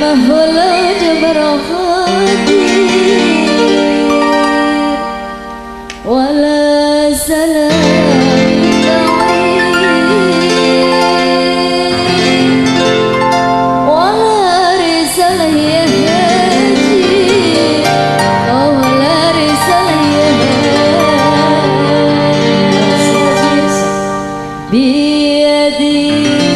Ilmah Jabarohati, Jabarohati. سلام ولا ولا رسالة يا هادي